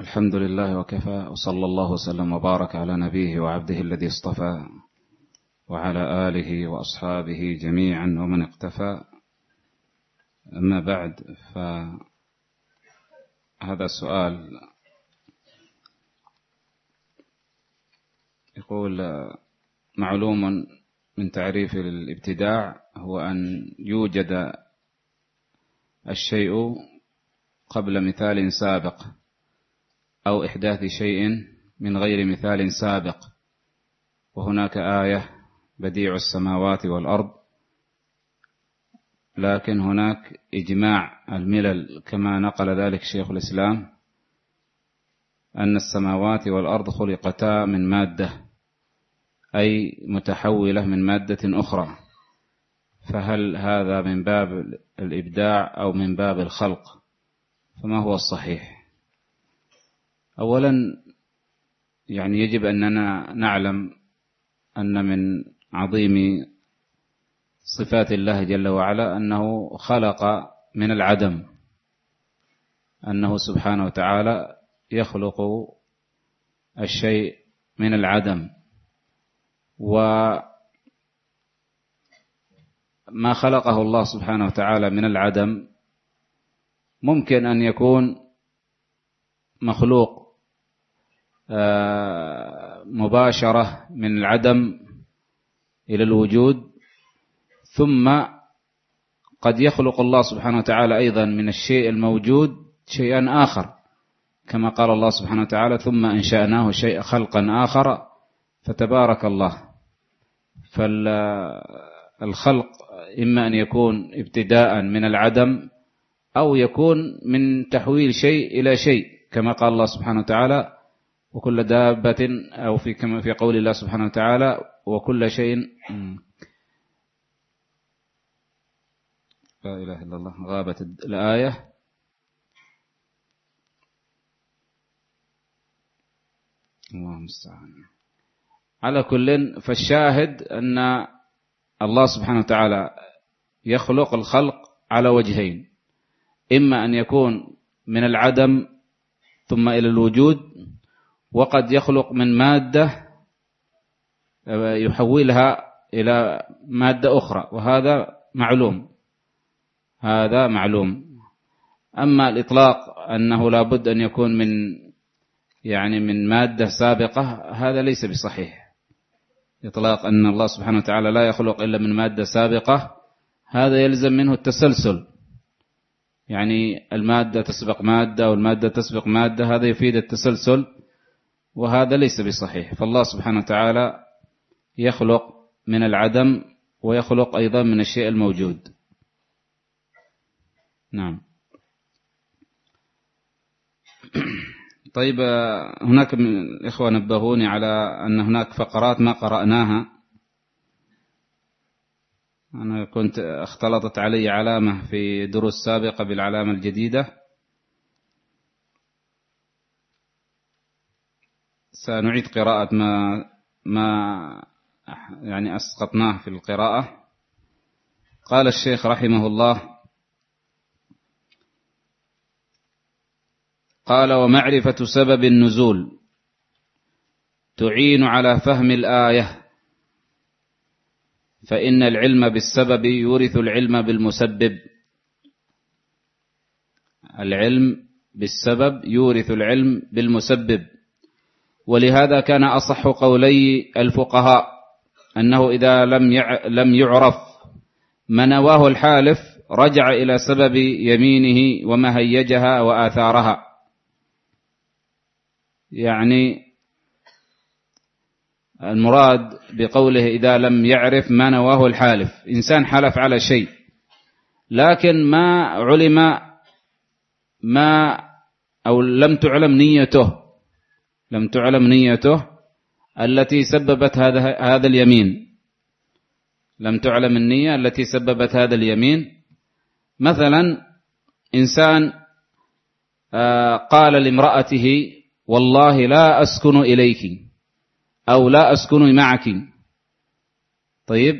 الحمد لله وكفى وصلى الله وسلم وبارك على نبيه وعبده الذي اصطفى وعلى آله وأصحابه جميعا ومن اقتفى. أما بعد فهذا السؤال يقول معلوم من تعريف الابتداع هو أن يوجد الشيء قبل مثال سابق. أو إحداث شيء من غير مثال سابق. وهناك آية بديع السماوات والأرض. لكن هناك إجماع الملل كما نقل ذلك شيخ الإسلام أن السماوات والأرض خلقتا من مادة أي متحولة من مادة أخرى. فهل هذا من باب الإبداع أو من باب الخلق؟ فما هو الصحيح؟ أولا يعني يجب أننا نعلم أن من عظيم صفات الله جل وعلا أنه خلق من العدم أنه سبحانه وتعالى يخلق الشيء من العدم. وما خلقه الله سبحانه وتعالى من العدم ممكن أن يكون مخلوق مباشرة من العدم إلى الوجود ثم قد يخلق الله سبحانه وتعالى أيضا من الشيء الموجود شيئا آخر كما قال الله سبحانه وتعالى ثم أنشأناه شيء خلقا آخر فتبارك الله. فالخلق إما أن يكون ابتداء من العدم أو يكون من تحويل شيء إلى شيء كما قال الله سبحانه وتعالى وكل دابة أو في كما في قول الله سبحانه وتعالى وكل شيء لا إله إلا الله غابت الآية. الله المستعان. على كل فالشاهد أن الله سبحانه وتعالى يخلق الخلق على وجهين إما أن يكون من العدم ثم إلى الوجود وقد يخلق من مادة يحولها إلى مادة أخرى وهذا معلوم. هذا معلوم. أما الإطلاق أنه لابد أن يكون من يعني من مادة سابقة هذا ليس بصحيح. إطلاق أن الله سبحانه وتعالى لا يخلق إلا من مادة سابقة هذا يلزم منه التسلسل. يعني المادة تسبق مادة والمادة تسبق مادة هذا يفيد التسلسل. وهذا ليس بصحيح. فالله سبحانه وتعالى يخلق من العدم ويخلق أيضا من الشيء الموجود. نعم. طيب هناك من الإخوة نبهوني على أن هناك فقرات ما قرأناها. أنا كنت اختلطت علي علامة في دروس سابقة بالعلامة الجديدة. سنعيد قراءة ما ما يعني أسقطناه في القراءة. قال الشيخ رحمه الله قال ومعرفة سبب النزول تعين على فهم الآية فإن العلم بالسبب يورث العلم بالمسبب. العلم بالسبب يورث العلم بالمسبب. ولهذا كان أصح قولي الفقهاء أنه إذا لم لم يعرف ما نواه الحالف رجع إلى سبب يمينه وما هيجها وآثارها. يعني المراد بقوله إذا لم يعرف ما نواه الحالف. إنسان حلف على شيء لكن ما علم ما أو لم تعلم نيته لم تعلم نيته التي سببت هذا هذا اليمين. لم تعلم النية التي سببت هذا اليمين. مثلا إنسان قال لامرأته والله لا أسكن إليك أو لا أسكن معك. طيب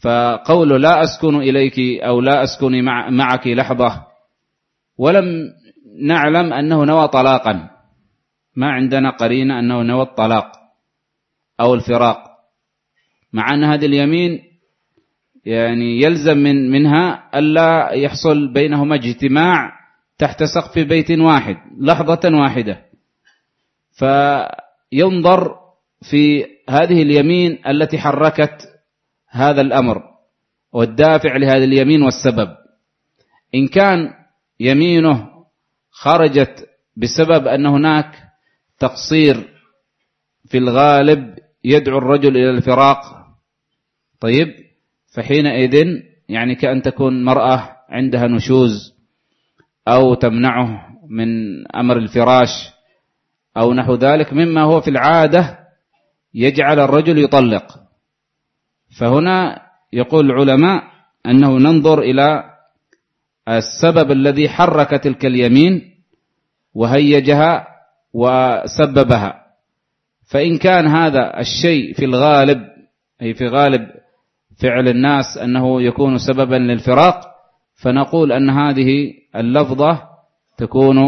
فقول لا أسكن إليك أو لا أسكن معك لحظة. ولم نعلم أنه نوى طلاقا. ما عندنا قرينة أنه نوى الطلاق أو الفراق مع أن هذه اليمين يعني يلزم من منها ألا يحصل بينهما اجتماع تحت سقف بيت واحد لحظة واحدة. فينظر في هذه اليمين التي حركت هذا الأمر والدافع لهذه اليمين والسبب. إن كان يمينه خرجت بسبب أن هناك تقصير في الغالب يدعو الرجل إلى الفراق. طيب فحينئذ يعني كأن تكون مرأة عندها نشوز أو تمنعه من أمر الفراش أو نحو ذلك مما هو في العادة يجعل الرجل يطلق. فهنا يقول العلماء أنه ننظر إلى السبب الذي حرك تلك اليمين وهيجها وسببها. فإن كان هذا الشيء في الغالب أي في غالب فعل الناس أنه يكون سببا للفراق فنقول أن هذه اللفظة تكون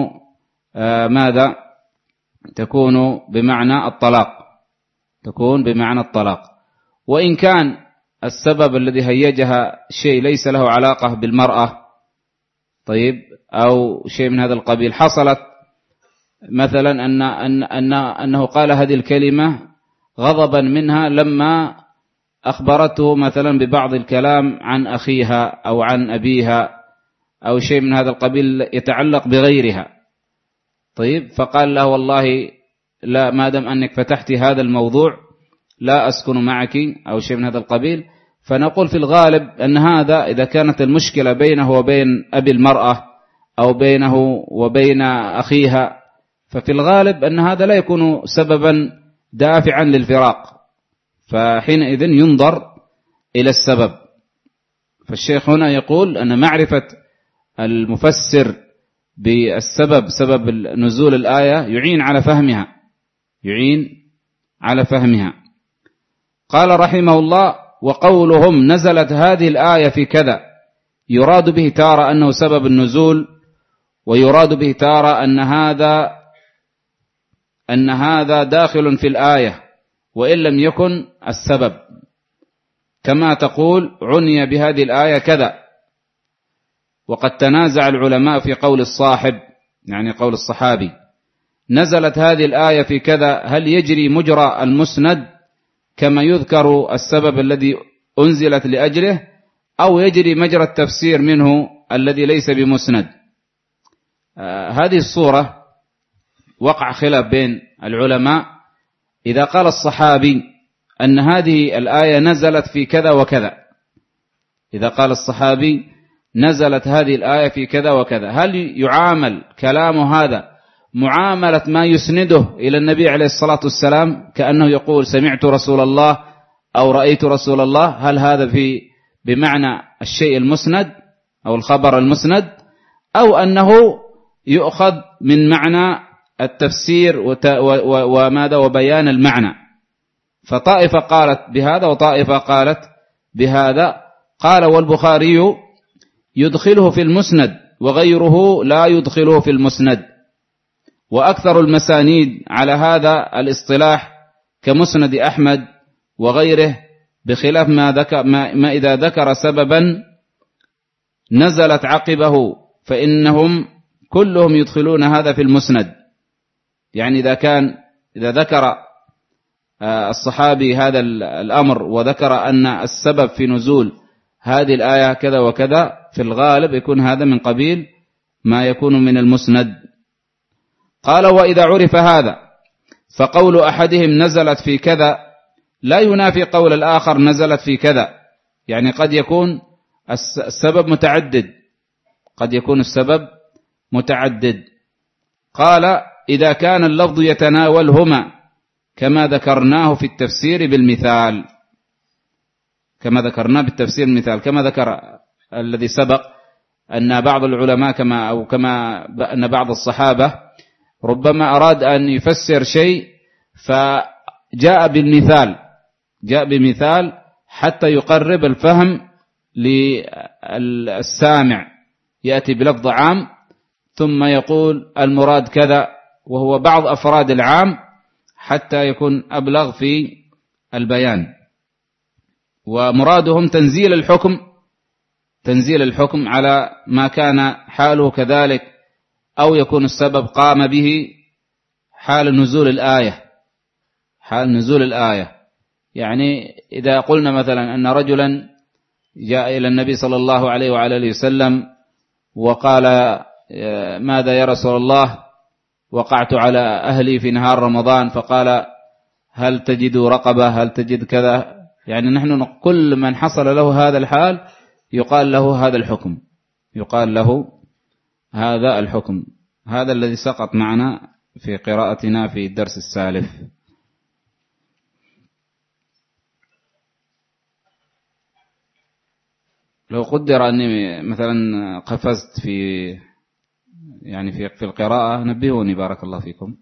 آه ماذا؟ تكون بمعنى الطلاق. تكون بمعنى الطلاق. وإن كان السبب الذي هيجها شيء ليس له علاقة بالمرأة طيب أو شيء من هذا القبيل حصلت مثلا أن, أن, أن أنه قال هذه الكلمة غضبا منها لما أخبرته مثلا ببعض الكلام عن أخيها أو عن أبيها أو شيء من هذا القبيل يتعلق بغيرها. طيب فقال له والله لا ما دام أنك فتحت هذا الموضوع لا أسكن معك أو شيء من هذا القبيل. فنقول في الغالب أن هذا إذا كانت المشكلة بينه وبين أبي المرأة أو بينه وبين أخيها ففي الغالب أن هذا لا يكون سببا دافعا للفراق فحينئذ ينظر إلى السبب. فالشيخ هنا يقول أن معرفة المفسر بالسبب سبب نزول الآية يعين على فهمها يعين على فهمها. قال رحمه الله وقولهم نزلت هذه الآية في كذا يراد به تارة أنه سبب النزول ويراد به تارة أن هذا أن هذا داخل في الآية وإن لم يكن السبب. كما تقول عني بهذه الآية كذا. وقد تنازع العلماء في قول الصاحب يعني قول الصحابي نزلت هذه الآية في كذا هل يجري مجرى المسند كما يذكر السبب الذي أنزلت لأجله أو يجري مجرى التفسير منه الذي ليس بمسند؟ آه هذه الصورة وقع خلاف بين العلماء إذا قال الصحابي أن هذه الآية نزلت في كذا وكذا. إذا قال الصحابي نزلت هذه الآية في كذا وكذا. هل يعامل كلام هذا معاملة ما يسنده إلى النبي عليه الصلاة والسلام كأنه يقول سمعت رسول الله أو رأيت رسول الله؟ هل هذا في بمعنى الشيء المسند أو الخبر المسند؟ أو أنه يؤخذ من معنى التفسير وماذا؟ وبيان المعنى. فطائفة قالت بهذا وطائفة قالت بهذا. قال والبخاري يدخله في المسند وغيره لا يدخله في المسند. وأكثر المسانيد على هذا الاصطلاح كمسند أحمد وغيره بخلاف ما, ذكر ما, ما إذا ذكر سببا نزلت عقبه فإنهم كلهم يدخلون هذا في المسند. يعني إذا كان إذا ذكر آه، الصحابي هذا الأمر وذكر أن السبب في نزول هذه الآية كذا وكذا في الغالب يكون هذا من قبيل ما يكون من المسند. قال وإذا عرف هذا فقول أحدهم نزلت في كذا لا ينافي قول الآخر نزلت في كذا. يعني قد يكون السبب متعدد. قد يكون السبب متعدد. قال إذا كان اللفظ يتناولهما كما ذكرناه في التفسير بالمثال كما ذكرناه بالتفسير المثال كما ذكر الذي سبق أن بعض العلماء كما أو كما أن بعض الصحابة ربما أراد أن يفسر شيء فجاء بالمثال جاء بمثال حتى يقرب الفهم للسامع يأتي بلفظ عام ثم يقول المراد كذا وهو بعض أفراد العام حتى يكون أبلغ في البيان. ومرادهم تنزيل الحكم تنزيل الحكم على ما كان حاله كذلك أو يكون السبب قام به حال نزول الآية. حال نزول الآية. يعني إذا قلنا مثلا أن رجلا جاء إلى النبي صلى الله عليه وعلى آله وسلم وقال ماذا يا رسول الله؟ وقعت على أهلي في نهار رمضان فقال هل تجد رقبة؟ هل تجد كذا؟ يعني نحن كل من حصل له هذا الحال يقال له هذا الحكم يقال له هذا الحكم. هذا الذي سقط معنا في قراءتنا في الدرس السالف. لو قدر أني مثلا قفزت في يعني في في القراءة نبهوني بارك الله فيكم.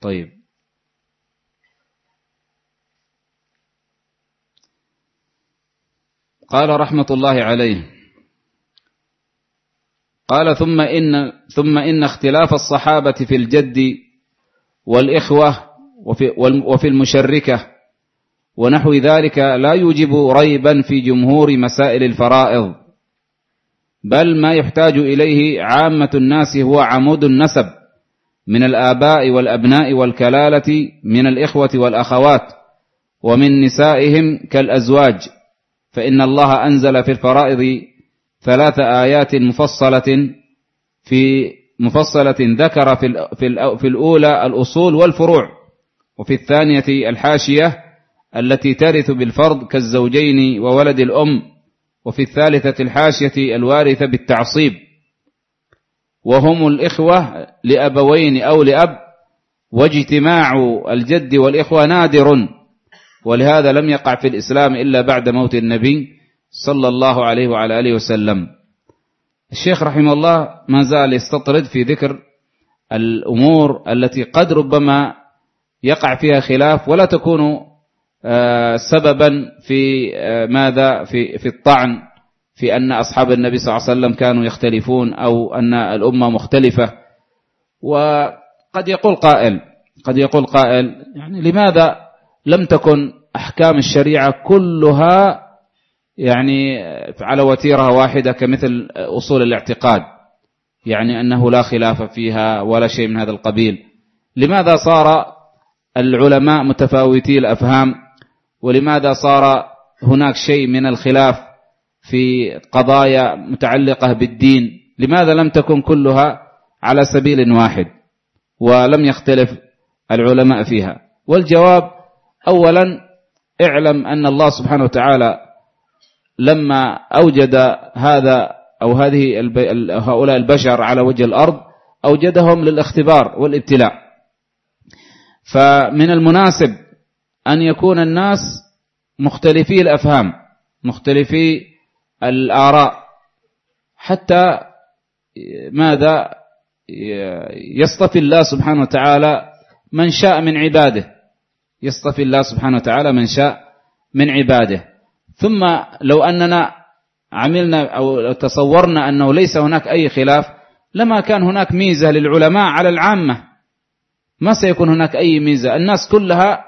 طيب. قال رحمة الله عليه. قال ثم إن ثم إن اختلاف الصحابة في الجد والإخوة وفي, وفي المشركة ونحو ذلك لا يوجب ريبا في جمهور مسائل الفرائض. بل ما يحتاج إليه عامة الناس هو عمود النسب من الآباء والأبناء والكلالة من الإخوة والأخوات ومن نسائهم كالأزواج. فإن الله أنزل في الفرائض ثلاث آيات مفصلة في مفصلة ذكر في في الأولى الأصول والفروع وفي الثانية الحاشية التي ترث بالفرض كالزوجين وولد الأم وفي الثالثة الحاشية الوارثة بالتعصيب. وهم الإخوة لأبوين أو لأب واجتماع الجد والإخوة نادر ولهذا لم يقع في الإسلام إلا بعد موت النبي صلى الله عليه وعلى آله وسلم. الشيخ رحمه الله ما زال يستطرد في ذكر الأمور التي قد ربما يقع فيها خلاف ولا تكون سببا في آه، ماذا؟ في في الطعن في أن أصحاب النبي صلى الله عليه وسلم كانوا يختلفون أو أن الأمة مختلفة. وقد يقول قائل قد يقول قائل يعني لماذا لم تكن أحكام الشريعة كلها يعني على وتيرة واحدة كمثل أصول الاعتقاد؟ يعني أنه لا خلاف فيها ولا شيء من هذا القبيل. لماذا صار العلماء متفاوتي الأفهام ولماذا صار هناك شيء من الخلاف في قضايا متعلقة بالدين؟ لماذا لم تكن كلها على سبيل واحد ولم يختلف العلماء فيها؟ والجواب أولا اعلم أن الله سبحانه وتعالى لما أوجد هذا أو هذه هؤلاء البشر على وجه الأرض أوجدهم للاختبار والابتلاء. فمن المناسب أن يكون الناس مختلفي الأفهام مختلفي الآراء حتى ماذا؟ يصطفي الله سبحانه وتعالى من شاء من عباده. يصطفي الله سبحانه وتعالى من شاء من عباده. ثم لو أننا عملنا أو تصورنا أنه ليس هناك أي خلاف لما كان هناك ميزة للعلماء على العامة. ما سيكون هناك أي ميزة. الناس كلها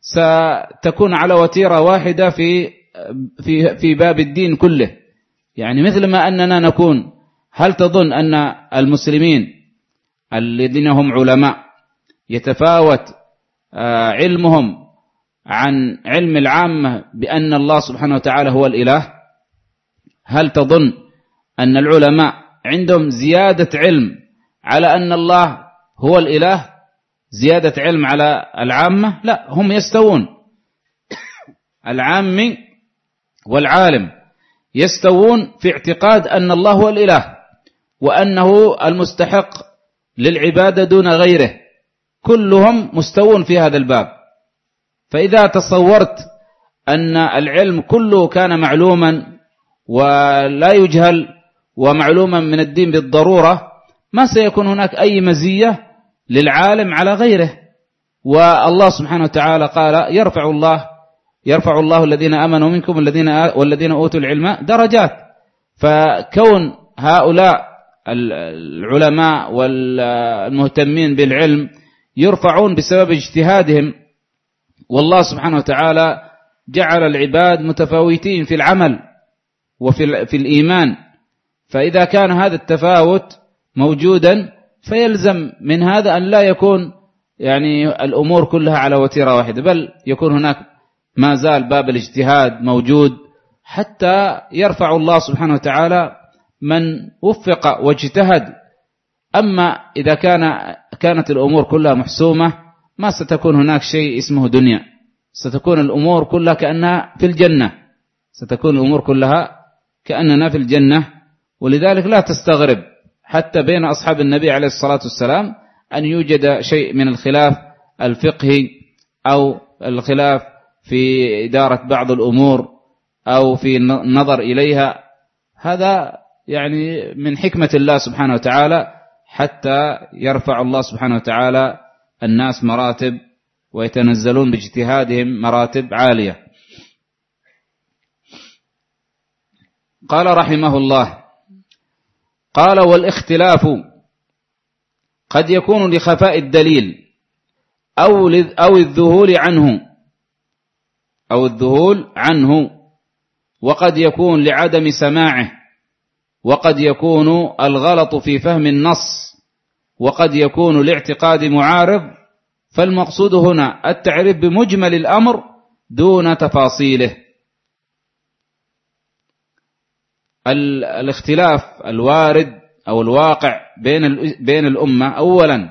ستكون على وتيرة واحدة في في في باب الدين كله. يعني مثل ما أننا نكون هل تظن أن المسلمين الذين هم علماء يتفاوت آه، علمهم عن علم العامة بأن الله سبحانه وتعالى هو الإله؟ هل تظن أن العلماء عندهم زيادة علم على أن الله هو الإله؟ زيادة علم على العامة؟ لا هم يستوون. العامي والعالم يستوون في اعتقاد أن الله هو الإله وأنه المستحق للعبادة دون غيره. كلهم مستوون في هذا الباب. فإذا تصورت أن العلم كله كان معلوما ولا يجهل ومعلوما من الدين بالضرورة ما سيكون هناك أي مزية للعالم على غيره. والله سبحانه وتعالى قال يرفع الله يرفع الله الذين آمنوا منكم والذين والذين أوتوا العلم درجات. فكون هؤلاء العلماء والمهتمين بالعلم يرفعون بسبب اجتهادهم والله سبحانه وتعالى جعل العباد متفاوتين في العمل وفي في الإيمان. فإذا كان هذا التفاوت موجودا فيلزم من هذا أن لا يكون يعني الأمور كلها على وتيرة واحدة بل يكون هناك ما زال باب الاجتهاد موجود حتى يرفع الله سبحانه وتعالى من وفق واجتهد. أما إذا كان كانت الأمور كلها محسومة ما ستكون هناك شيء اسمه دنيا. ستكون الأمور كلها كأنها في الجنة. ستكون الأمور كلها كأننا في الجنة ولذلك لا تستغرب حتى بين أصحاب النبي عليه الصلاة والسلام أن يوجد شيء من الخلاف الفقهي أو الخلاف في إدارة بعض الأمور أو في النظر إليها. هذا يعني من حكمة الله سبحانه وتعالى حتى يرفع الله سبحانه وتعالى الناس مراتب ويتنزلون باجتهادهم مراتب عالية. قال رحمه الله قال والاختلاف قد يكون لخفاء الدليل أو أو الذهول عنه أو الذهول عنه وقد يكون لعدم سماعه وقد يكون الغلط في فهم النص وقد يكون لاعتقاد معارض فالمقصود هنا التعريف بمجمل الأمر دون تفاصيله. الاختلاف الوارد أو الواقع بين بين الأمة أولا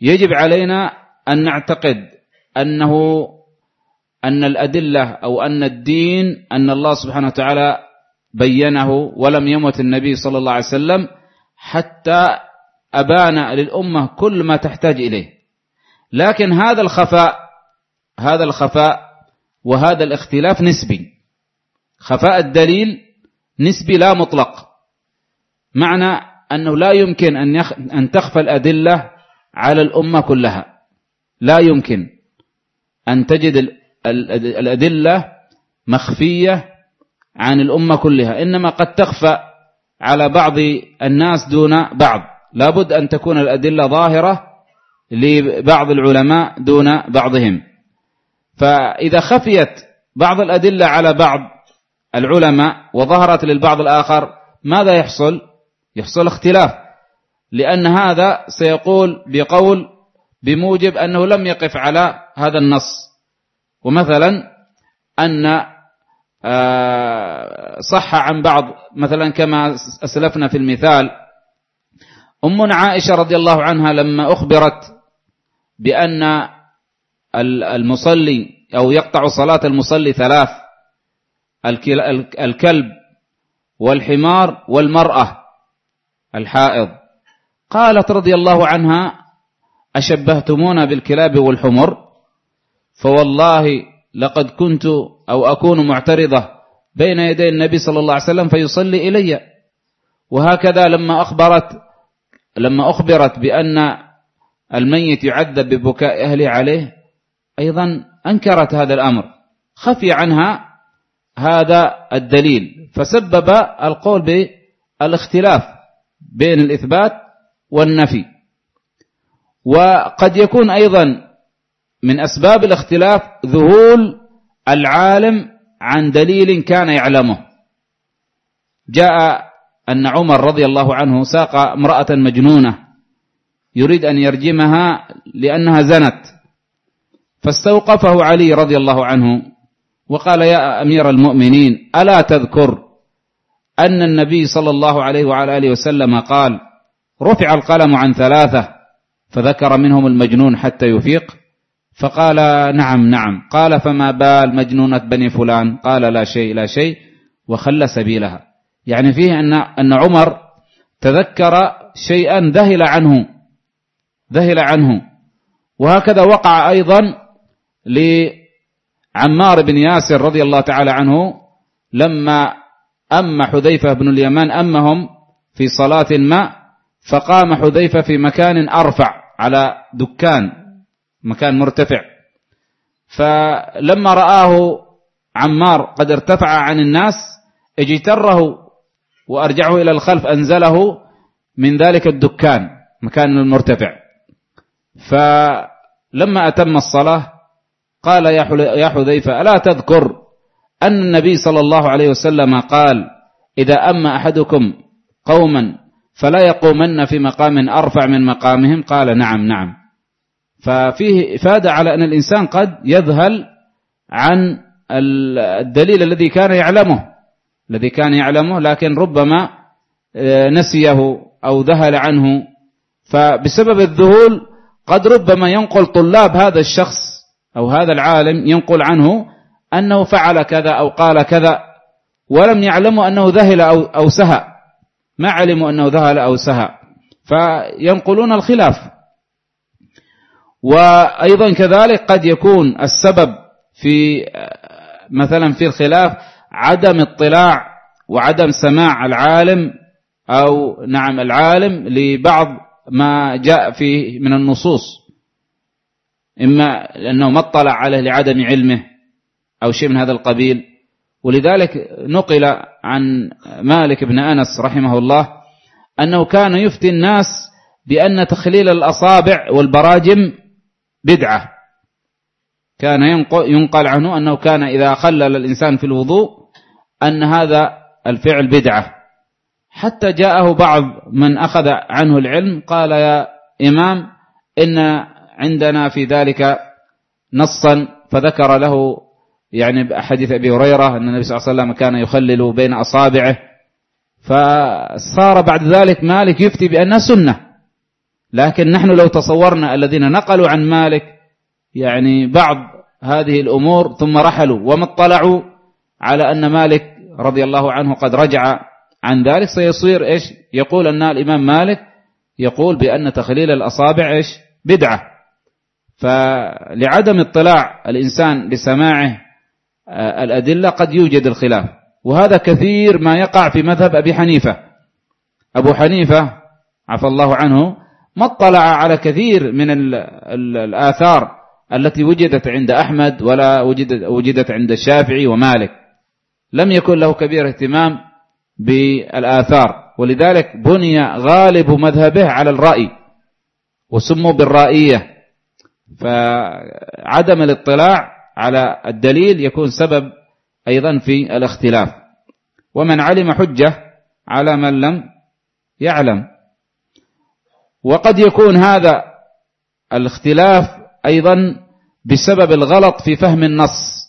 يجب علينا أن نعتقد أنه أن الأدلة أو أن الدين أن الله سبحانه وتعالى بينه ولم يمت النبي صلى الله عليه وسلم حتى أبان للأمة كل ما تحتاج إليه. لكن هذا الخفاء هذا الخفاء وهذا الاختلاف نسبي. خفاء الدليل نسبي لا مطلق. معنى أنه لا يمكن أن أن تخفى الأدلة على الأمة كلها. لا يمكن أن تجد الأدلة مخفية عن الأمة كلها. إنما قد تخفى على بعض الناس دون بعض. لابد أن تكون الأدلة ظاهرة لبعض العلماء دون بعضهم. فإذا خفيت بعض الأدلة على بعض العلماء وظهرت للبعض الآخر ماذا يحصل؟ يحصل اختلاف لأن هذا سيقول بقول بموجب أنه لم يقف على هذا النص. ومثلا أن آه، صح عن بعض مثلا كما أسلفنا في المثال أمنا عائشة رضي الله عنها لما أخبرت بأن المصلي أو يقطع صلاة المصلي ثلاث الكلب والحمار والمرأة الحائض. قالت رضي الله عنها أشبهتمونا بالكلاب والحمر؟ فوالله لقد كنت أو أكون معترضة بين يدي النبي صلى الله عليه وسلم فيصلي إلي. وهكذا لما أخبرت لما أخبرت بأن الميت يعذب ببكاء أهله عليه أيضا أنكرت هذا الأمر. خفي عنها هذا الدليل. فسبب القول بالاختلاف بين الإثبات والنفي. وقد يكون أيضا من أسباب الاختلاف ذهول العالم عن دليل كان يعلمه. جاء أن عمر رضي الله عنه ساق امرأة مجنونة يريد أن يرجمها لأنها زنت. فاستوقفه علي رضي الله عنه وقال يا أمير المؤمنين ألا تذكر أن النبي صلى الله عليه وعلى آله وسلم قال رفع القلم عن ثلاثة فذكر منهم المجنون حتى يفيق فقال نعم نعم. قال فما بال مجنونة بني فلان؟ قال لا شيء لا شيء وخلى سبيلها. يعني فيه أن, أن عمر تذكر شيئا ذهل عنه ذهل عنه. وهكذا وقع أيضا لعمار بن ياسر رضي الله تعالى عنه لما أما حذيفة بن اليمان أمهم في صلاة ما فقام حذيفة في مكان أرفع على دكان مكان مرتفع. فلما رآه عمار قد ارتفع عن الناس اجتره وأرجعه إلى الخلف أنزله من ذلك الدكان مكان المرتفع فلما أتم الصلاة قال يا حذيفة ألا تذكر أن النبي صلى الله عليه وسلم قال إذا أما أحدكم قوما فلا يقومن في مقام أرفع من مقامهم؟ قال نعم نعم. ففيه إفادة على أن الإنسان قد يذهل عن الدليل الذي كان يعلمه الذي كان يعلمه لكن ربما آه، نسيه أو ذهل عنه. فبسبب الذهول قد ربما ينقل طلاب هذا الشخص أو هذا العالم ينقل عنه أنه فعل كذا أو قال كذا ولم يعلموا أنه ذهل أو, أو سهى. ما علموا أنه ذهل أو سهى. فينقلون الخلاف. وأيضا كذلك قد يكون السبب في مثلا في الخلاف عدم اطلاع وعدم سماع العالم أو نعم العالم لبعض ما جاء فيه من النصوص. إما لأنه ما اطلع عليه لعدم علمه أو شيء من هذا القبيل. ولذلك نقل عن مالك بن أنس رحمه الله أنه كان يفتي الناس بأن تخليل الأصابع والبراجم بدعة. كان ينقل عنه أنه كان إذا خلل الإنسان في الوضوء أن هذا الفعل بدعة. حتى جاءه بعض من أخذ عنه العلم قال يا إمام إن عندنا في ذلك نصا فذكر له يعني بحديث أبي هريرة أن النبي صلى الله عليه وسلم كان يخلل بين أصابعه فصار بعد ذلك مالك يفتي بأنها سنة. لكن نحن لو تصورنا الذين نقلوا عن مالك يعني بعض هذه الأمور ثم رحلوا وما اطلعوا على أن مالك رضي الله عنه قد رجع عن ذلك سيصير إيش؟ يقول أن الإمام مالك يقول بأن تخليل الأصابع إيش؟ بدعة. فلعدم اطلاع الإنسان لسماعه آه، الأدلة قد يوجد الخلاف. وهذا كثير ما يقع في مذهب أبي حنيفة. أبو حنيفة عفى الله عنه ما اطلع على كثير من الآثار التي وجدت عند أحمد ولا وجدت, وجدت عند الشافعي ومالك. لم يكن له كبير اهتمام بالآثار. ولذلك بني غالب مذهبه على الرأي وسموا بالرائية. فعدم الاطلاع على الدليل يكون سبب أيضا في الاختلاف. ومن علم حجة على من لم يعلم. وقد يكون هذا الاختلاف أيضا بسبب الغلط في فهم النص.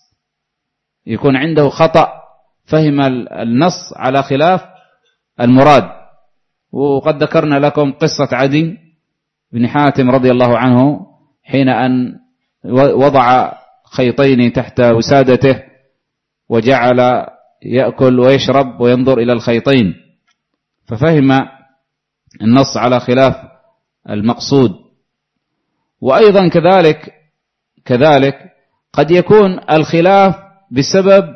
يكون عنده خطأ فهم النص على خلاف المراد. وقد ذكرنا لكم قصة عدي بن حاتم رضي الله عنه حين أن وضع خيطين تحت وسادته وجعل يأكل ويشرب وينظر إلى الخيطين ففهم النص على خلاف المقصود. وأيضا كذلك كذلك قد يكون الخلاف بسبب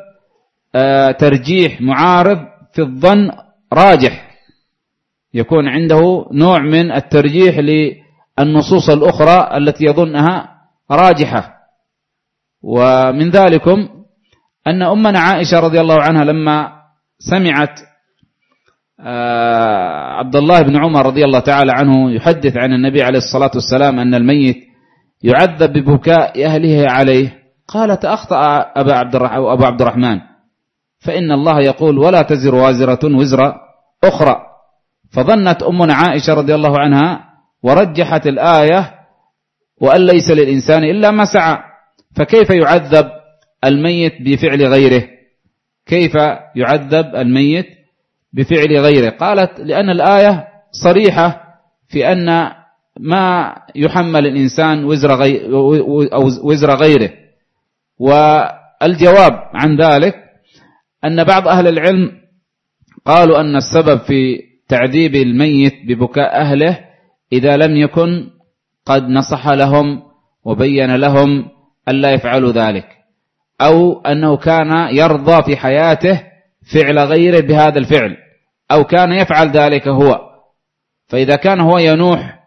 آه، ترجيح معارض في الظن راجح. يكون عنده نوع من الترجيح للنصوص الأخرى التي يظنها راجحة. ومن ذلكم أن أمنا عائشة رضي الله عنها لما سمعت آه، عبد الله بن عمر رضي الله تعالى عنه يحدث عن النبي عليه الصلاة والسلام أن الميت يعذب ببكاء أهله عليه قالت أخطأ أبا عبد أبو عبد الرحمن. فإن الله يقول ولا تزر وازرة وزر أخرى. فظنت أمنا عائشة رضي الله عنها ورجحت الآية وأن ليس للإنسان إلا ما سعى. فكيف يعذب الميت بفعل غيره؟ كيف يعذب الميت بفعل غيره؟ قالت لأن الآية صريحة في أن ما يحمل الإنسان وزر, غي أو وزر غيره. والجواب عن ذلك أن بعض أهل العلم قالوا أن السبب في تعذيب الميت ببكاء أهله إذا لم يكن قد نصح لهم وبين لهم ألا يفعلوا ذلك. أو أنه كان يرضى في حياته فعل غيره بهذا الفعل. أو كان يفعل ذلك هو. فإذا كان هو ينوح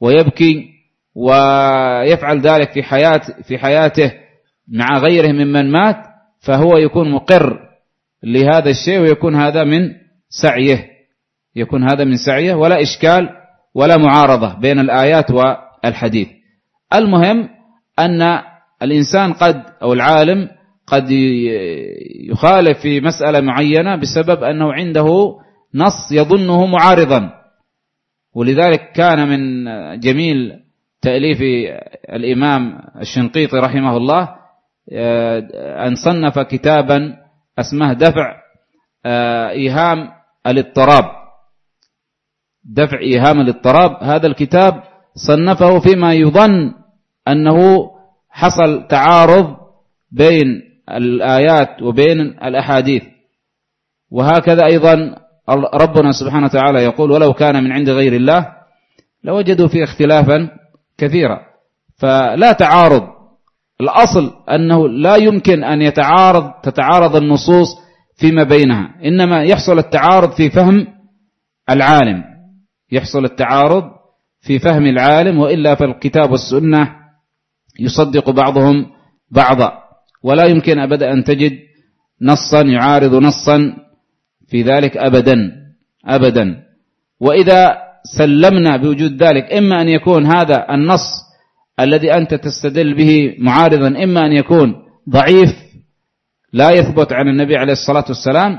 ويبكي ويفعل ذلك في حياة في حياته مع غيره ممن مات فهو يكون مقر لهذا الشيء ويكون هذا من سعيه. يكون هذا من سعيه ولا إشكال ولا معارضة بين الآيات والحديث. المهم أن الإنسان قد أو العالم قد يخالف في مسألة معينة بسبب أنه عنده نص يظنه معارضا. ولذلك كان من جميل تأليف الإمام الشنقيطي رحمه الله أن صنف كتابا اسمه دفع إيهام الاضطراب. دفع إيهام الاضطراب هذا الكتاب صنفه فيما يظن أنه حصل تعارض بين الآيات وبين الأحاديث. وهكذا أيضا ربنا سبحانه وتعالى يقول ولو كان من عند غير الله لوجدوا فيه اختلافا كثيرا. فلا تعارض. الأصل أنه لا يمكن أن يتعارض تتعارض النصوص فيما بينها. إنما يحصل التعارض في فهم العالم. يحصل التعارض في فهم العالم وإلا فالكتاب والسنة يصدق بعضهم بعضا. ولا يمكن أبدا أن تجد نصا يعارض نصا في ذلك أبدا أبدا. وإذا سلمنا بوجود ذلك إما أن يكون هذا النص الذي أنت تستدل به معارضا إما أن يكون ضعيف لا يثبت عن النبي عليه الصلاة والسلام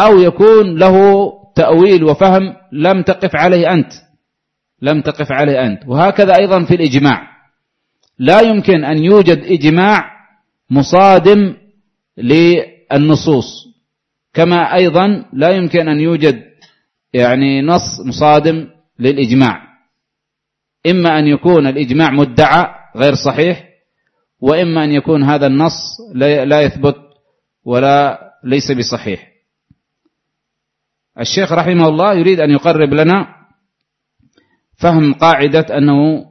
أو يكون له تأويل وفهم لم تقف عليه أنت. لم تقف عليه أنت. وهكذا أيضا في الإجماع. لا يمكن أن يوجد إجماع مصادم للنصوص. كما أيضا لا يمكن أن يوجد يعني نص مصادم للإجماع. إما أن يكون الإجماع مدعى غير صحيح وإما أن يكون هذا النص لا يثبت ولا ليس بصحيح. الشيخ رحمه الله يريد أن يقرب لنا فهم قاعدة أنه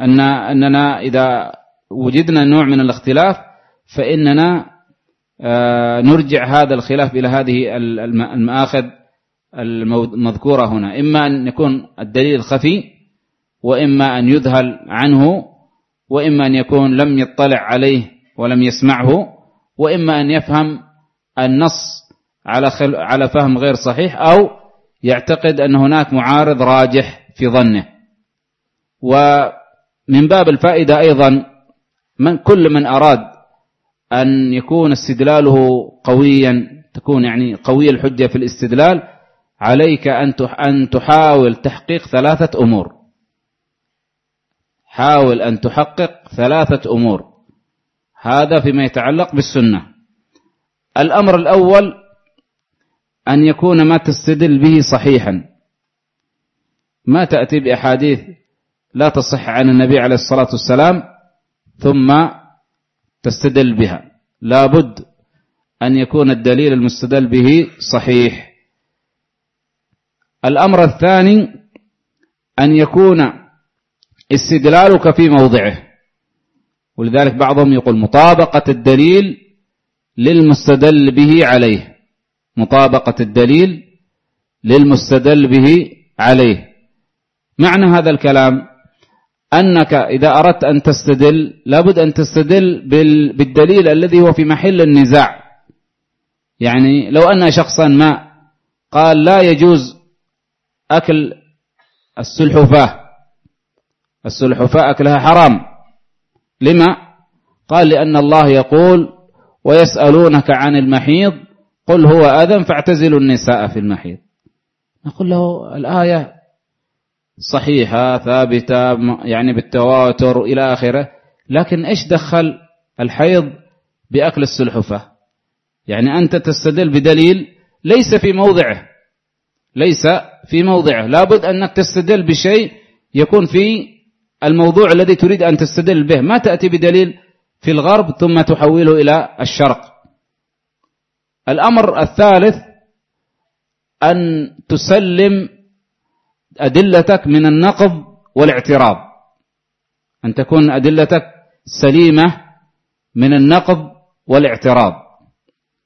أن أننا إذا وجدنا نوع من الاختلاف فإننا آه، نرجع هذا الخلاف إلى هذه المآخذ المذكورة هنا. إما أن يكون الدليل خفي وإما أن يذهل عنه وإما أن يكون لم يطلع عليه ولم يسمعه وإما أن يفهم النص على على فهم غير صحيح أو يعتقد أن هناك معارض راجح في ظنه. ومن باب الفائدة أيضا من كل من أراد أن يكون استدلاله قويا تكون يعني قوية الحجة في الاستدلال عليك أن تحاول تحقيق ثلاثة أمور. حاول أن تحقق ثلاثة أمور. هذا فيما يتعلق بالسنة. الأمر الأول أن يكون ما تستدل به صحيحا. ما تأتي بأحاديث لا تصح عن النبي عليه الصلاة والسلام ثم تستدل بها. لابد أن يكون الدليل المستدل به صحيح. الأمر الثاني أن يكون استدلالك في موضعه. ولذلك بعضهم يقول مطابقة الدليل للمستدل به عليه. مطابقة الدليل للمستدل به عليه. معنى هذا الكلام أنك إذا أردت أن تستدل لابد أن تستدل بالدليل الذي هو في محل النزاع. يعني لو أن شخصا ما قال لا يجوز أكل السلحفاة السلحفاة أكلها حرام. لما؟ قال لأن الله يقول ويسألونك عن المحيض قل هو أذن فاعتزلوا النساء في المحيض نقول له الآية صحيحة ثابتة يعني بالتواتر إلى آخره. لكن إيش دخل الحيض بأكل السلحفة؟ يعني أنت تستدل بدليل ليس في موضعه. ليس في موضعه. لابد أنك تستدل بشيء يكون في الموضوع الذي تريد أن تستدل به. ما تأتي بدليل في الغرب ثم تحوله إلى الشرق. الأمر الثالث أن تسلم أدلتك من النقض والاعتراض. أن تكون أدلتك سليمة من النقض والاعتراض.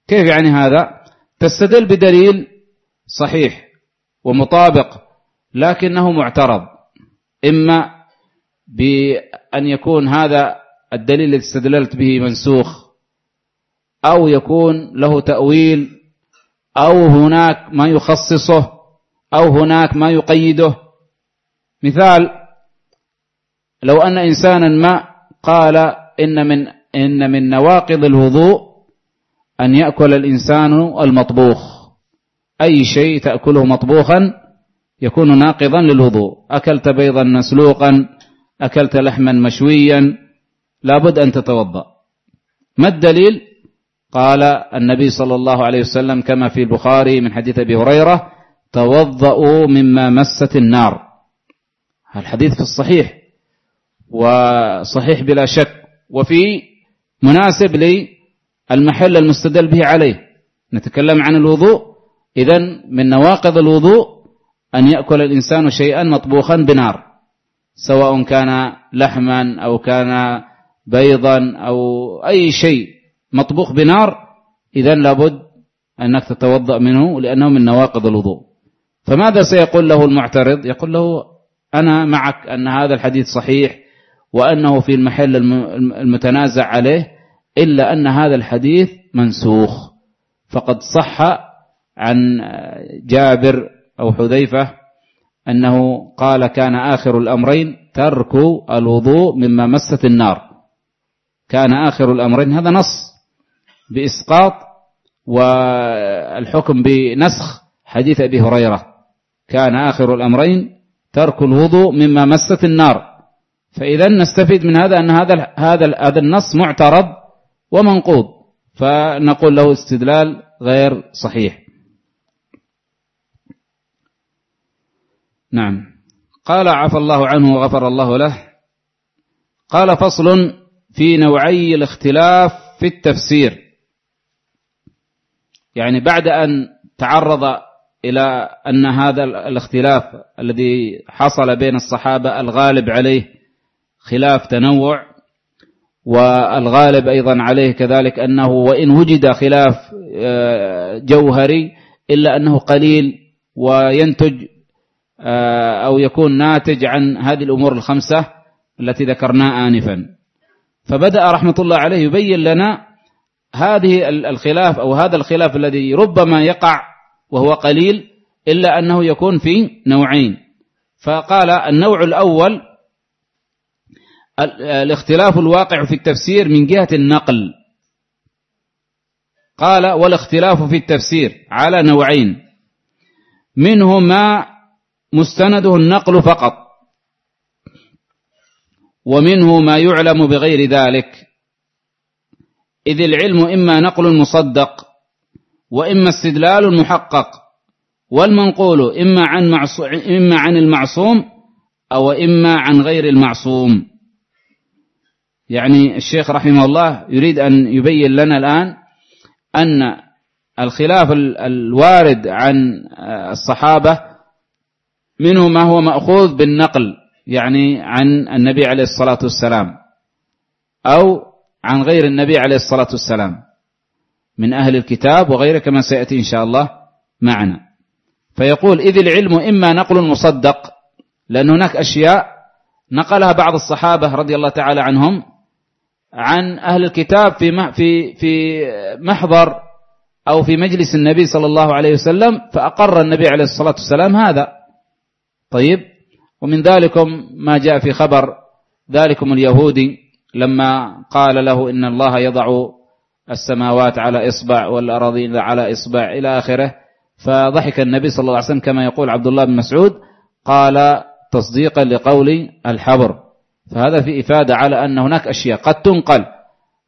كيف يعني هذا؟ تستدل بدليل صحيح ومطابق لكنه معترض. إما بأن يكون هذا الدليل الذي استدللت به منسوخ أو يكون له تأويل أو هناك ما يخصصه أو هناك ما يقيده. مثال لو أن إنسانا ما قال إن من إن من نواقض الوضوء أن يأكل الإنسان المطبوخ. أي شيء تأكله مطبوخا يكون ناقضا للوضوء. أكلت بيضا مسلوقا أكلت لحما مشويا لابد أن تتوضأ. ما الدليل؟ قال النبي صلى الله عليه وسلم كما في البخاري من حديث أبي هريرة توضأوا مما مست النار. الحديث في الصحيح وصحيح بلا شك وفي مناسب للمحل المستدل به عليه. نتكلم عن الوضوء إذا من نواقض الوضوء أن يأكل الإنسان شيئا مطبوخا بنار سواء كان لحما أو كان بيضا أو أي شيء. مطبوخ بنار إذا لابد أنك تتوضأ منه لأنه من نواقض الوضوء. فماذا سيقول له المعترض؟ يقول له أنا معك أن هذا الحديث صحيح وأنه في المحل المتنازع عليه إلا أن هذا الحديث منسوخ. فقد صح عن جابر أو حذيفة أنه قال كان آخر الأمرين ترك الوضوء مما مست النار. كان آخر الأمرين هذا نص. بإسقاط والحكم بنسخ حديث أبي هريرة. كان آخر الأمرين ترك الوضوء مما مست النار. فإذا نستفيد من هذا أن هذا هذا هذا النص معترض ومنقوض. فنقول له استدلال غير صحيح. نعم. قال عفى الله عنه وغفر الله له. قال فصل في نوعي الاختلاف في التفسير. يعني بعد أن تعرض إلى أن هذا الاختلاف الذي حصل بين الصحابة الغالب عليه خلاف تنوع والغالب أيضا عليه كذلك أنه وإن وجد خلاف آه، جوهري إلا أنه قليل وينتج آه، أو يكون ناتج عن هذه الأمور الخمسة التي ذكرناها آنفا. فبدأ رحمة الله عليه يبين لنا هذه الخلاف أو هذا الخلاف الذي ربما يقع وهو قليل إلا أنه يكون في نوعين. فقال النوع الأول الاختلاف الواقع في التفسير من جهة النقل. قال والاختلاف في التفسير على نوعين. منه ما مستنده النقل فقط. ومنه ما يعلم بغير ذلك. إذ العلم إما نقل مصدق وإما استدلال محقق والمنقول إما عن, إما عن المعصوم أو إما عن غير المعصوم. يعني الشيخ رحمه الله يريد أن يبين لنا الآن أن الخلاف الوارد عن الصحابة منه ما هو مأخوذ بالنقل يعني عن النبي عليه الصلاة والسلام أو عن غير النبي عليه الصلاة والسلام. من أهل الكتاب وغيره كما سيأتي إن شاء الله معنا. فيقول إذ العلم إما نقل مصدق لأن هناك أشياء نقلها بعض الصحابة رضي الله تعالى عنهم عن أهل الكتاب في في في محضر أو في مجلس النبي صلى الله عليه وسلم فأقر النبي عليه الصلاة والسلام هذا. طيب ومن ذلكم ما جاء في خبر ذلكم اليهودي. لما قال له إن الله يضع السماوات على إصبع والأراضين على إصبع إلى آخره فضحك النبي صلى الله عليه وسلم كما يقول عبد الله بن مسعود قال تصديقا لقول الحبر. فهذا في إفادة على أن هناك أشياء قد تنقل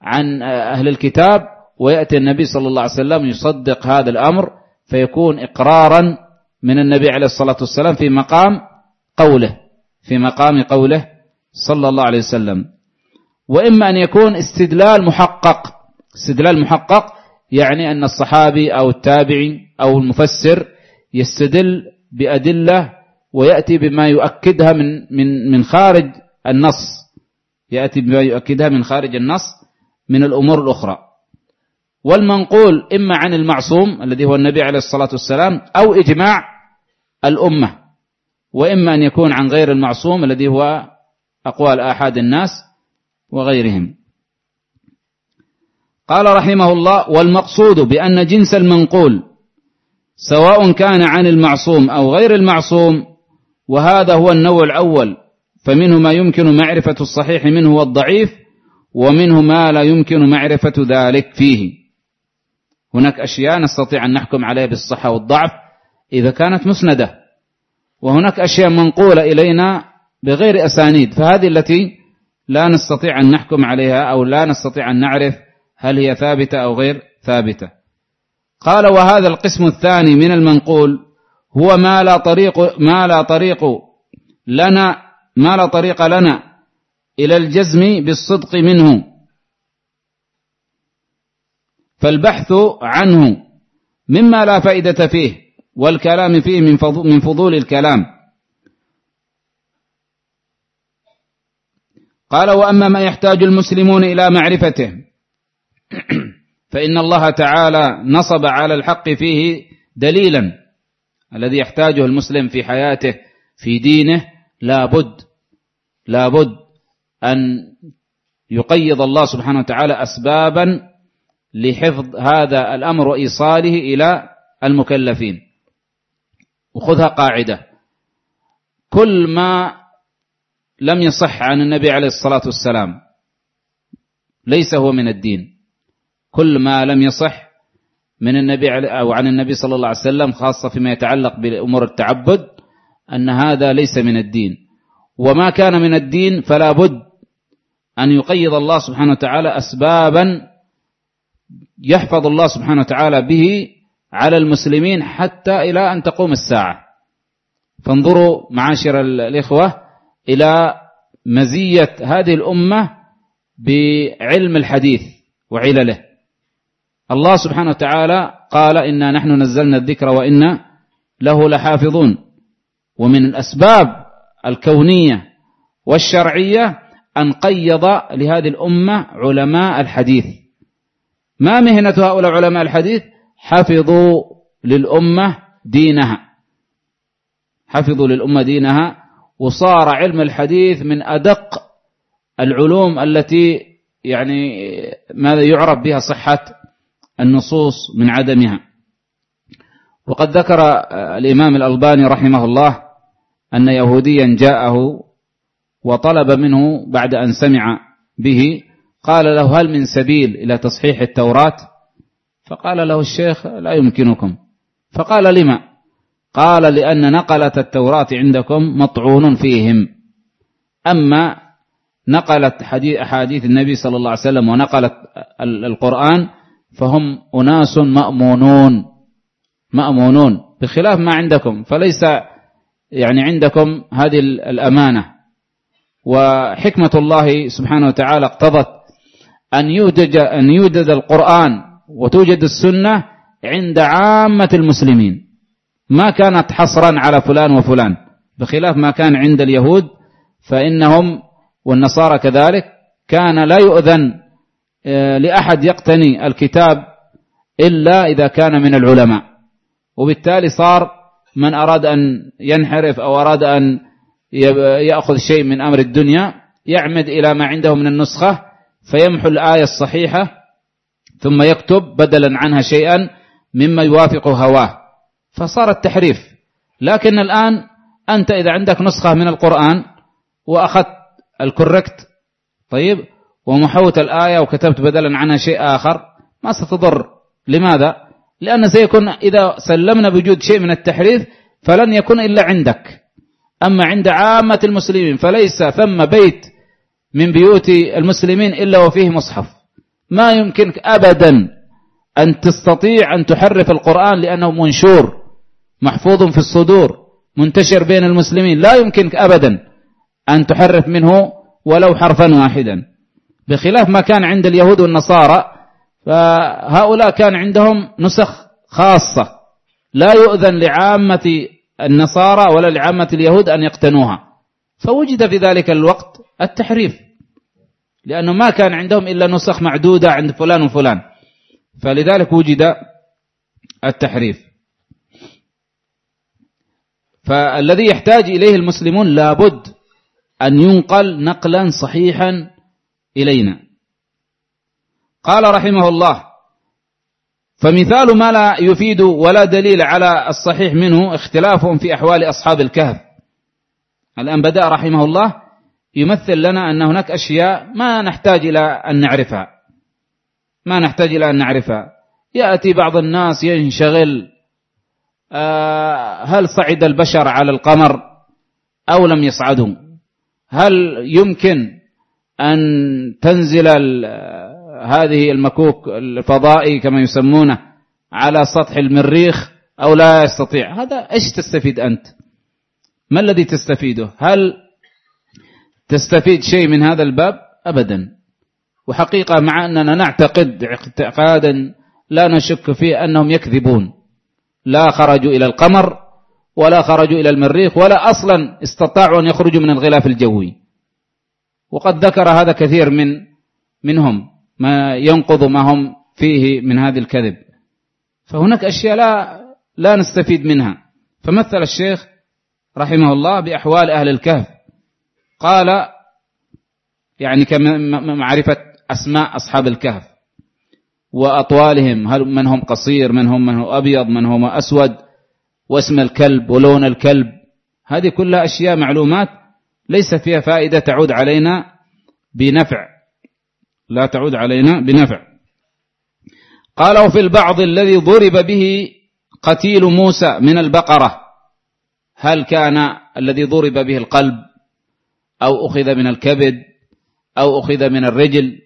عن أهل الكتاب ويأتي النبي صلى الله عليه وسلم يصدق هذا الأمر فيكون إقرارا من النبي عليه الصلاة والسلام في مقام قوله في مقام قوله صلى الله عليه وسلم. وإما أن يكون استدلال محقق. استدلال محقق يعني أن الصحابي أو التابعي أو المفسر يستدل بأدلة ويأتي بما يؤكدها من من من خارج النص. يأتي بما يؤكدها من خارج النص من الأمور الأخرى. والمنقول إما عن المعصوم الذي هو النبي عليه الصلاة والسلام أو إجماع الأمة. وإما أن يكون عن غير المعصوم الذي هو أقوال آحاد الناس وغيرهم. قال رحمه الله والمقصود بأن جنس المنقول سواء كان عن المعصوم أو غير المعصوم وهذا هو النوع الأول فمنه ما يمكن معرفة الصحيح منه والضعيف ومنه ما لا يمكن معرفة ذلك فيه. هناك أشياء نستطيع أن نحكم عليها بالصحة والضعف إذا كانت مسندة. وهناك أشياء منقولة إلينا بغير أسانيد فهذه التي لا نستطيع أن نحكم عليها أو لا نستطيع أن نعرف هل هي ثابتة أو غير ثابتة. قال وهذا القسم الثاني من المنقول هو ما لا طريق ما لا طريق لنا ما لا طريق لنا إلى الجزم بالصدق منه. فالبحث عنه مما لا فائدة فيه والكلام فيه من فضول الكلام. قال وأما ما يحتاج المسلمون إلى معرفته فإن الله تعالى نصب على الحق فيه دليلا الذي يحتاجه المسلم في حياته في دينه لا بد لا بد أن يقيض الله سبحانه وتعالى أسبابا لحفظ هذا الأمر وإيصاله إلى المكلفين. وخذها قاعدة كل ما لم يصح عن النبي عليه الصلاة والسلام. ليس هو من الدين. كل ما لم يصح من النبي أو عن النبي صلى الله عليه وسلم خاصة فيما يتعلق بأمور التعبد أن هذا ليس من الدين. وما كان من الدين فلا بد أن يقيض الله سبحانه وتعالى أسبابا يحفظ الله سبحانه وتعالى به على المسلمين حتى إلى أن تقوم الساعة. فانظروا معاشر الإخوة إلى مزية هذه الأمة بعلم الحديث وعلله. الله سبحانه وتعالى قال إنا نحن نزلنا الذكر وإنا له لحافظون. ومن الأسباب الكونية والشرعية أن قيض لهذه الأمة علماء الحديث. ما مهنة هؤلاء علماء الحديث؟ حفظوا للأمة دينها. حفظوا للأمة دينها وصار علم الحديث من أدق العلوم التي يعني ماذا يعرف بها صحة النصوص من عدمها. وقد ذكر الإمام الألباني رحمه الله أن يهوديا جاءه وطلب منه بعد أن سمع به قال له هل من سبيل إلى تصحيح التوراة؟ فقال له الشيخ لا يمكنكم. فقال لما؟ قال لأن نقلة التوراة عندكم مطعون فيهم. أما نقلت أحاديث النبي صلى الله عليه وسلم ونقلت القرآن فهم أناس مأمونون. مأمونون. بخلاف ما عندكم. فليس يعني عندكم هذه الأمانة. وحكمة الله سبحانه وتعالى اقتضت أن يوجد, أن يوجد القرآن وتوجد السنة عند عامة المسلمين. ما كانت حصرا على فلان وفلان. بخلاف ما كان عند اليهود فإنهم والنصارى كذلك كان لا يؤذن آه، لأحد يقتني الكتاب إلا إذا كان من العلماء. وبالتالي صار من أراد أن ينحرف أو أراد أن يأخذ شيء من أمر الدنيا يعمد إلى ما عنده من النسخة فيمحو الآية الصحيحة ثم يكتب بدلا عنها شيئا مما يوافق هواه. فصار التحريف. لكن الآن أنت إذا عندك نسخة من القرآن وأخذت الكوركت طيب ومحوت الآية وكتبت بدلا عنها شيء آخر ما ستضر. لماذا؟ لأن سيكون إذا سلمنا بوجود شيء من التحريف فلن يكون إلا عندك. أما عند عامة المسلمين فليس ثم بيت من بيوت المسلمين إلا وفيه مصحف. ما يمكنك أبدا أن تستطيع أن تحرف القرآن لأنه منشور. محفوظ في الصدور منتشر بين المسلمين لا يمكنك أبدا أن تحرف منه ولو حرفا واحدا. بخلاف ما كان عند اليهود والنصارى فهؤلاء كان عندهم نسخ خاصة. لا يؤذن لعامة النصارى ولا لعامة اليهود أن يقتنوها. فوجد في ذلك الوقت التحريف لأنه ما كان عندهم إلا نسخ معدودة عند فلان وفلان. فلذلك وجد التحريف. فالذي يحتاج إليه المسلمون لابد أن ينقل نقلا صحيحا إلينا. قال رحمه الله فمثال ما لا يفيد ولا دليل على الصحيح منه اختلافهم في أحوال أصحاب الكهف. الآن بدأ رحمه الله يمثل لنا أن هناك أشياء ما نحتاج إلى أن نعرفها. ما نحتاج إلى أن نعرفها. يأتي بعض الناس ينشغل هل صعد البشر على القمر أو لم يصعدوا؟ هل يمكن أن تنزل هذه المكوك الفضائي كما يسمونه على سطح المريخ أو لا يستطيع؟ هذا إيش تستفيد أنت؟ ما الذي تستفيده؟ هل تستفيد شيء من هذا الباب؟ أبدا. وحقيقة مع أننا نعتقد اعتقادا لا نشك فيه أنهم يكذبون. لا خرجوا إلى القمر ولا خرجوا إلى المريخ ولا أصلا استطاعوا أن يخرجوا من الغلاف الجوي وقد ذكر هذا كثير من منهم ما ينقض ما هم فيه من هذه الكذب. فهناك أشياء لا لا نستفيد منها. فمثل الشيخ رحمه الله بأحوال أهل الكهف. قال يعني كمعرفة أسماء أصحاب الكهف. وأطوالهم. هل من هم قصير من هم من أبيض من هم أسود واسم الكلب ولون الكلب. هذه كلها أشياء معلومات ليس فيها فائدة تعود علينا بنفع. لا تعود علينا بنفع. قال وفي البعض الذي ضرب به قتيل موسى من البقرة هل كان الذي ضرب به القلب أو أخذ من الكبد أو أخذ من الرجل؟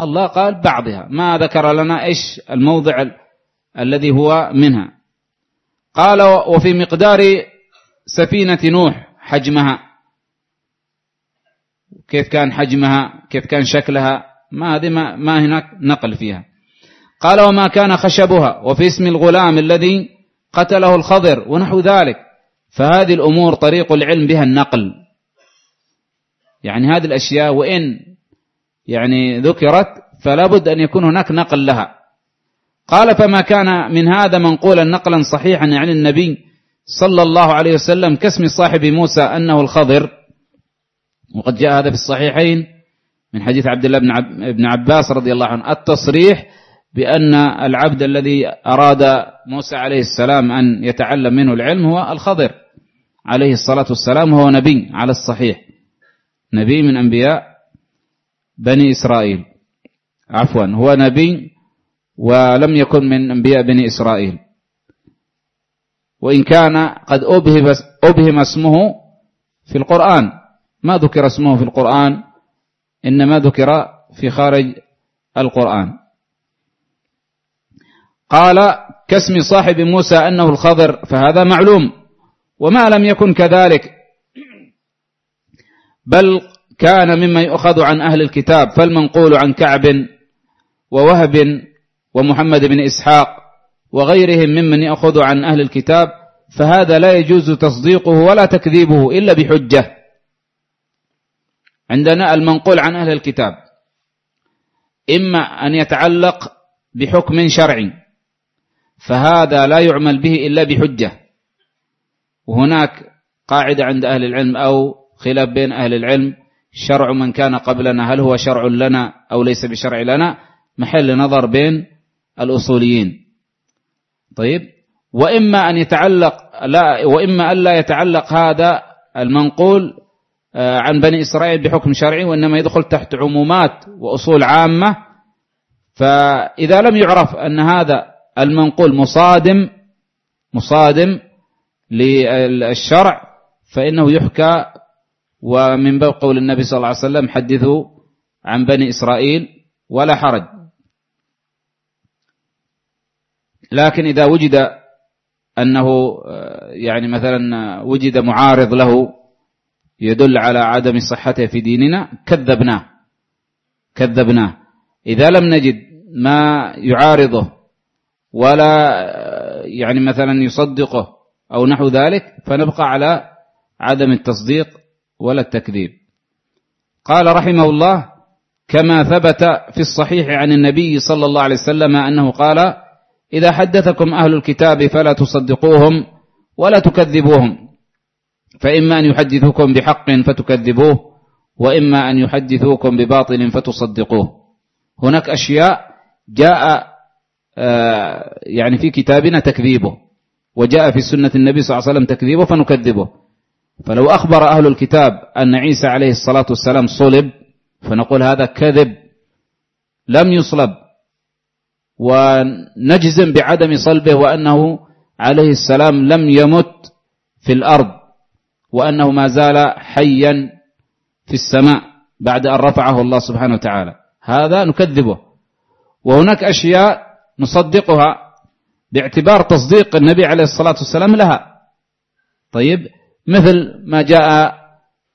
الله قال بعضها. ما ذكر لنا إيش الموضع الذي هو منها. قال وفي مقدار سفينة نوح حجمها. كيف كان حجمها؟ كيف كان شكلها؟ ما هذه ما, ما هناك نقل فيها. قال وما كان خشبها. وفي اسم الغلام الذي قتله الخضر ونحو ذلك. فهذه الأمور طريق العلم بها النقل. يعني هذه الأشياء وإن يعني ذكرت فلا بد أن يكون هناك نقل لها. قال فما كان من هذا منقولا نقلا صحيحا عن يعني النبي صلى الله عليه وسلم كاسم صاحب موسى أنه الخضر. وقد جاء هذا في الصحيحين من حديث عبد الله بن عباس رضي الله عنه. التصريح بأن العبد الذي أراد موسى عليه السلام أن يتعلم منه العلم هو الخضر. عليه الصلاة والسلام هو نبي على الصحيح. نبي من أنبياء بني إسرائيل. عفوا هو نبي ولم يكن من أنبياء بني إسرائيل. وإن كان قد أبهم, أبهم اسمه في القرآن. ما ذكر اسمه في القرآن إنما ذكر في خارج القرآن. قال كاسم صاحب موسى أنه الخضر فهذا معلوم وما لم يكن كذلك. بل كان مما يؤخذ عن أهل الكتاب فالمنقول عن كعب ووهب ومحمد بن إسحاق وغيرهم ممن يأخذ عن أهل الكتاب فهذا لا يجوز تصديقه ولا تكذيبه إلا بحجة. عندنا المنقول عن أهل الكتاب. إما أن يتعلق بحكم شرعي فهذا لا يعمل به إلا بحجة. وهناك قاعدة عند أهل العلم أو خلاف بين أهل العلم شرع من كان قبلنا. هل هو شرع لنا أو ليس بشرع لنا؟ محل نظر بين الأصوليين. طيب. وإما أن يتعلق لا وإما ألا يتعلق هذا المنقول آه، عن بني إسرائيل بحكم شرعي وإنما يدخل تحت عمومات وأصول عامة. فإذا لم يعرف أن هذا المنقول مصادم مصادم للشرع فإنه يحكى ومن باب قول النبي صلى الله عليه وسلم حدثوا عن بني إسرائيل ولا حرج. لكن إذا وجد أنه آه، يعني مثلا وجد معارض له يدل على عدم صحته في ديننا كذبناه. كذبناه. إذا لم نجد ما يعارضه ولا يعني مثلا يصدقه أو نحو ذلك فنبقى على عدم التصديق ولا التكذيب. قال رحمه الله كما ثبت في الصحيح عن النبي صلى الله عليه وسلم أنه قال إذا حدثكم أهل الكتاب فلا تصدقوهم ولا تكذبوهم فإما أن يحدثوكم بحق فتكذبوه وإما أن يحدثوكم بباطل فتصدقوه. هناك أشياء جاء يعني في كتابنا تكذيبه وجاء في سنة النبي صلى الله عليه وسلم تكذيبه فنكذبه. فلو أخبر أهل الكتاب أن عيسى عليه الصلاة والسلام صلب فنقول هذا كذب لم يصلب ونجزم بعدم صلبه وأنه عليه السلام لم يمت في الأرض وأنه ما زال حيا في السماء بعد أن رفعه الله سبحانه وتعالى. هذا نكذبه. وهناك أشياء نصدقها باعتبار تصديق النبي عليه الصلاة والسلام لها. طيب مثل ما جاء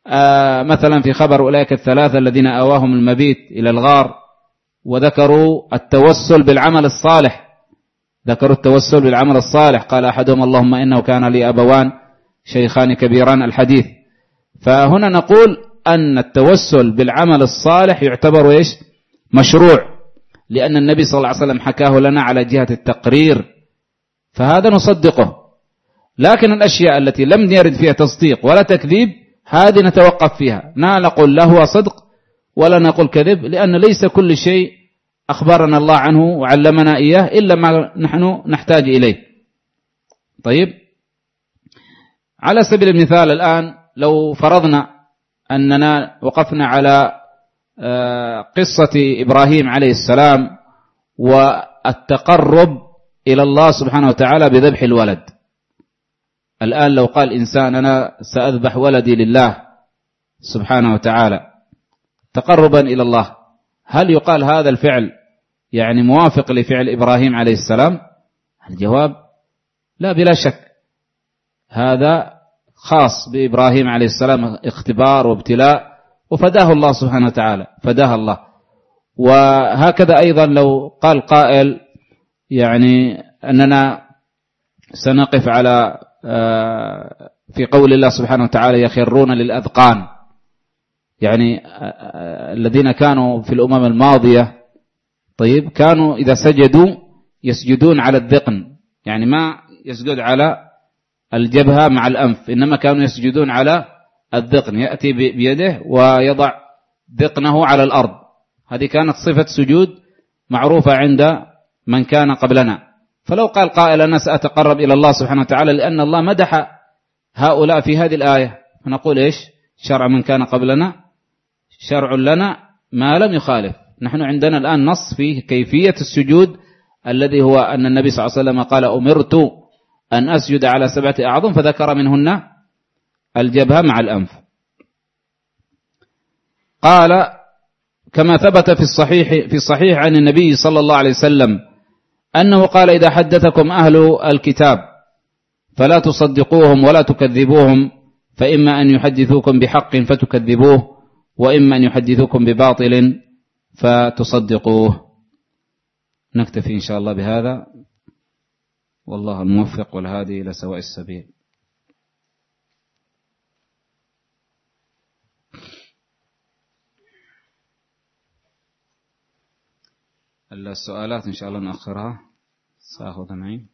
آه، مثلا في خبر أولئك الثلاثة الذين آواهم المبيت إلى الغار وذكروا التوسل بالعمل الصالح. ذكروا التوسل بالعمل الصالح. قال أحدهم اللهم إنه كان لي أبوان شيخان كبيران الحديث. فهنا نقول أن التوسل بالعمل الصالح يعتبر إيش؟ مشروع لأن النبي صلى الله عليه وسلم حكاه لنا على جهة التقرير. فهذا نصدقه. لكن الأشياء التي لم يرد فيها تصديق ولا تكذيب هذه نتوقف فيها. لا نقول لا هو صدق ولا نقول كذب لأن ليس كل شيء أخبرنا الله عنه وعلمنا إياه إلا ما نحن نحتاج إليه. طيب؟ على سبيل المثال الآن لو فرضنا أننا وقفنا على آه، قصة إبراهيم عليه السلام والتقرب إلى الله سبحانه وتعالى بذبح الولد. الآن لو قال إنسان أنا سأذبح ولدي لله سبحانه وتعالى تقربا إلى الله هل يقال هذا الفعل يعني موافق لفعل إبراهيم عليه السلام؟ الجواب لا بلا شك. هذا خاص بإبراهيم عليه السلام اختبار وابتلاء وفداه الله سبحانه وتعالى فداه الله. وهكذا أيضا لو قال قائل يعني أننا سنقف على في قول الله سبحانه وتعالى يخرون للأذقان. يعني آه، آه، الذين كانوا في الأمم الماضية طيب كانوا إذا سجدوا يسجدون على الذقن. يعني ما يسجد على الجبهة مع الأنف إنما كانوا يسجدون على الذقن. يأتي بيده ويضع ذقنه على الأرض. هذه كانت صفة سجود معروفة عند من كان قبلنا. فلو قال قائل أنا سأتقرب إلى الله سبحانه وتعالى لأن الله مدح هؤلاء في هذه الآية. فنقول إيش؟ شرع من كان قبلنا شرع لنا ما لم يخالف. نحن عندنا الآن نص فيه كيفية السجود الذي هو أن النبي صلى الله عليه وسلم قال أمرت أن أسجد على سبعة أعظم فذكر منهن الجبهة مع الأنف. قال كما ثبت في الصحيح في الصحيح عن النبي صلى الله عليه وسلم أنه قال إذا حدثكم أهل الكتاب فلا تصدقوهم ولا تكذبوهم فإما أن يحدثوكم بحق فتكذبوه وإما أن يحدثوكم بباطل فتصدقوه. نكتفي إن شاء الله بهذا. والله الموفق والهادي إلى سواء السبيل. السؤالات إن شاء الله نأخرها سأخذ معي